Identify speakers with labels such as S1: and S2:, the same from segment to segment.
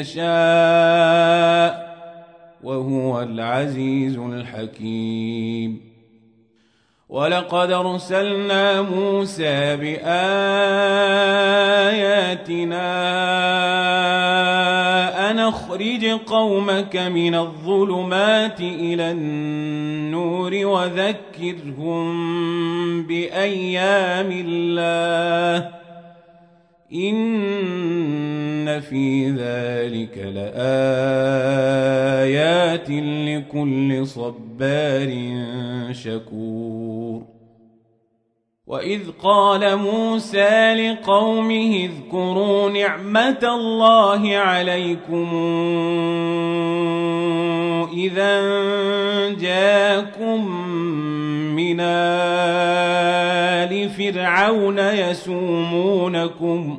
S1: يشاء وهو العزيز الحكيم. ولقد أرسلنا موسى بآياتنا أن اخرج قومك من الظلمات إلى النور وذكرهم بأيام الله. في ذلك لآيات لكل صبار شكور وإذ قال موسى لقومه اذكروا نعمة الله عليكم إذا جاءكم من آل فرعون يسومونكم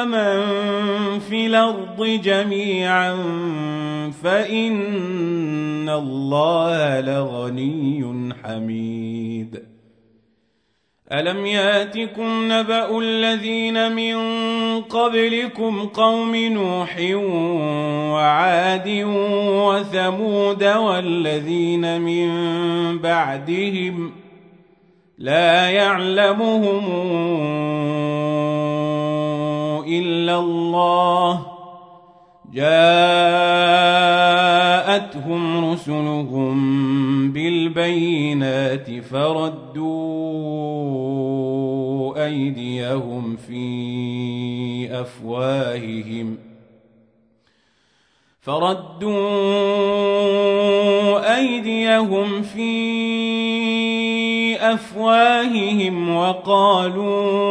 S1: ومن في الأرض جميعا فإن الله لغني حميد. ألم يأتكم نبأ الذين من قبلكم قوم نوح وعاد وثمود والذين من بعدهم لا يعلمهم إلا الله جاءتهم رسلهم بالبينات فردوا أيديهم في أفواههم فردوا أيديهم في أفواههم وقالوا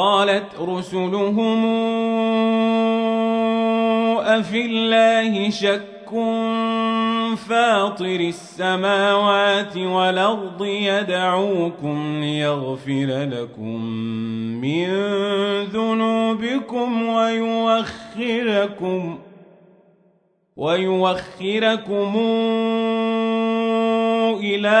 S1: قالت رسلهم أفي الله شك فاطر السماوات والأرض يدعوكم ليغفر لكم من ذنوبكم ويوخركم ويوخركم إلى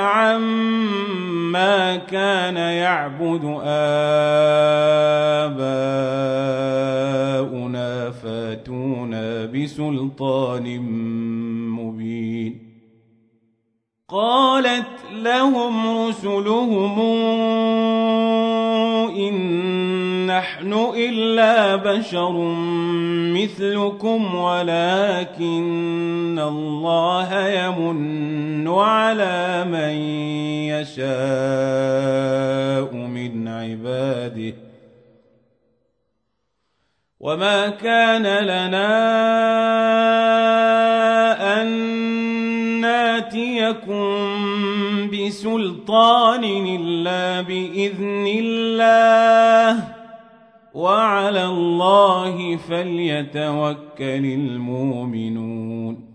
S1: عما كان يعبد آباؤنا فاتونا بسلطان مبين. قالت لهم رسلهم إن نحن إلا بشر مثلكم ولكن الله يمن على من يشاء من عباده. وما كان لنا أن ناتيكم بسلطان إلا بإذن الله. وعلى الله فليتوكل المؤمنون.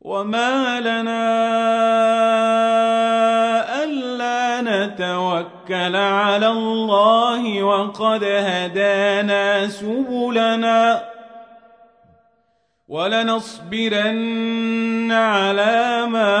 S1: وما لنا ألا نتوكل على الله وقد هدانا سبلنا ولنصبرن على ما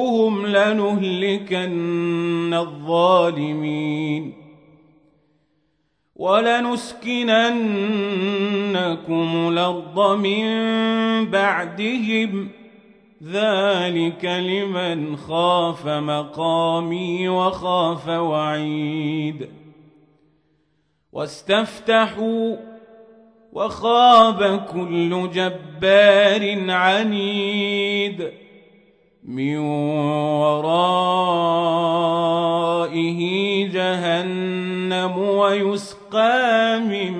S1: لنهلكن الظالمين ولنسكننكم الأرض من بعدهم ذلك لمن خاف مقامي وخاف وعيد واستفتحوا وخاب كل جبار عنيد من ورائه جهنم ويسقى من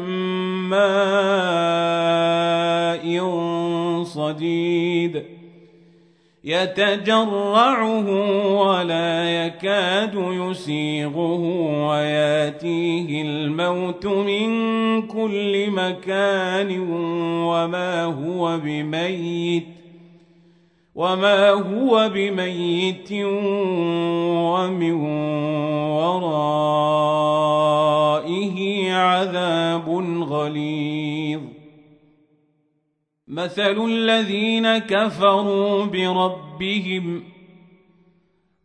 S1: ماء صديد يتجرعه ولا يكاد يسيغه وياتيه الموت من كل مكان وما هو بميت وما هو بميت ومن ورائه عذاب غليظ مثل الذين كفروا بربهم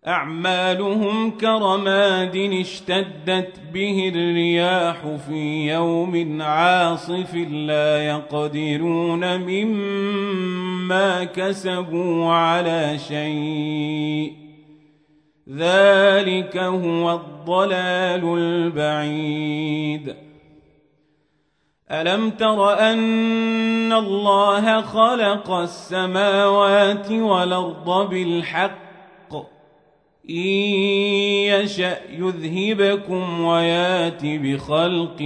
S1: أعمالهم كرماد اشتدت به الرياح في يوم عاصف لا يقدرون مما كسبوا على شيء ذلك هو الضلال البعيد ألم تر أن الله خلق السماوات والأرض بالحق إن يشأ يذهبكم ويات بخلق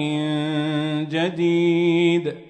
S1: جديد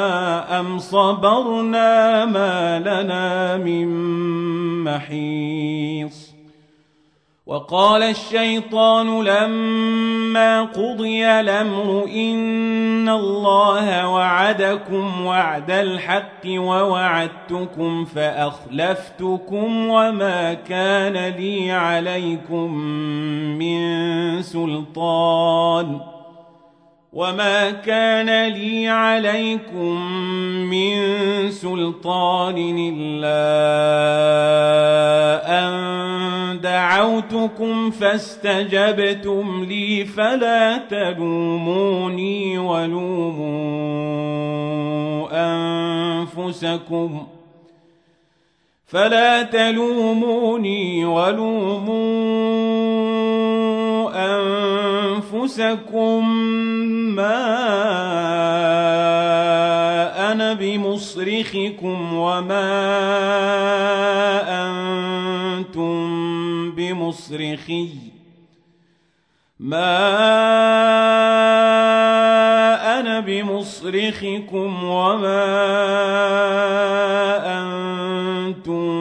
S1: أم صبرنا ما لنا من محيص وقال الشيطان لما قضي الأمر إن الله وعدكم وعد الحق ووعدتكم فأخلفتكم وما كان لي عليكم من سلطان وما كان لي عليكم من سلطان إلا أن دعوتكم فاستجبتم لي فلا تلوموني ولوموا أنفسكم فلا تلوموني ولوموا أنفسكم ما أنا بمصرخكم وما أنتم بمصرخي ما أنا بمصرخكم وما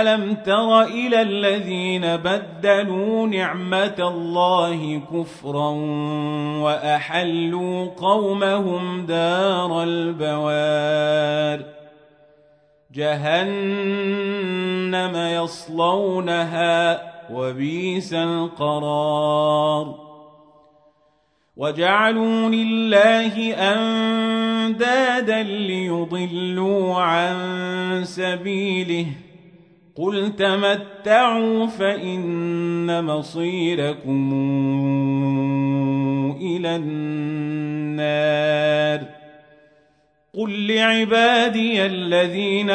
S1: ألم تر إلى الذين بدلوا نعمة الله كفرا وأحلوا قومهم دار البوار جهنم يصلونها وبيس القرار وجعلوا لله أندادا ليضلوا عن سبيله قل تمتعوا فإن مصيركم إلى النار قل لعبادي الذين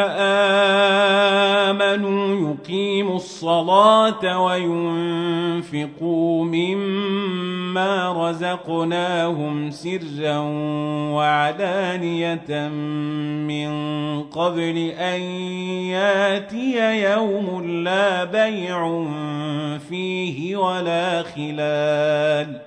S1: آمنوا يقيموا الصلاة وينفقوا مما رزقناهم سرا وعلانية من قبل أن ياتي يوم لا بيع فيه ولا خلال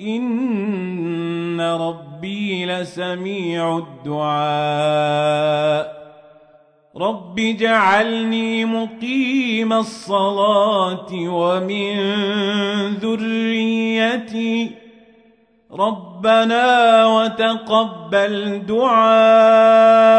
S1: إن ربي لسميع الدعاء رب اجعلني مقيم الصلاة ومن ذريتي ربنا وتقبل دعاء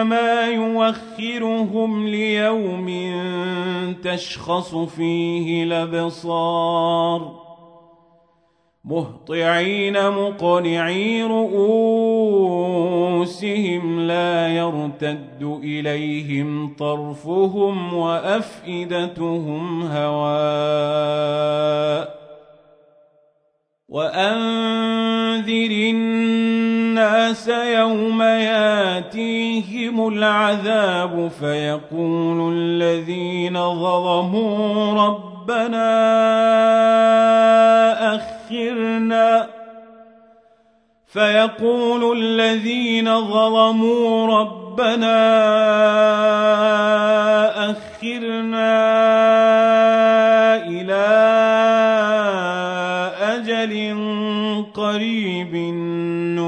S1: إنما يوخرهم ليوم تشخص فيه الأبصار. مهطعين مقنعي رؤوسهم لا يرتد إليهم طرفهم وأفئدتهم هواء. وأنذر يوم ياتيهم العذاب فيقول الذين ظلموا ربنا أخرنا. فيقول الذين ظلموا ربنا أخرنا إلى أجل قريب.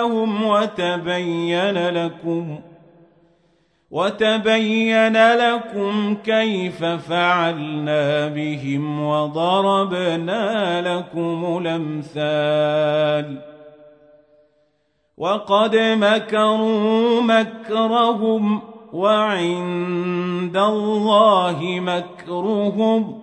S1: أنفسهم وتبين لكم ۖ وتبين لكم كيف فعلنا بهم وضربنا لكم الأمثال وقد مكروا مكرهم وعند الله مكرهم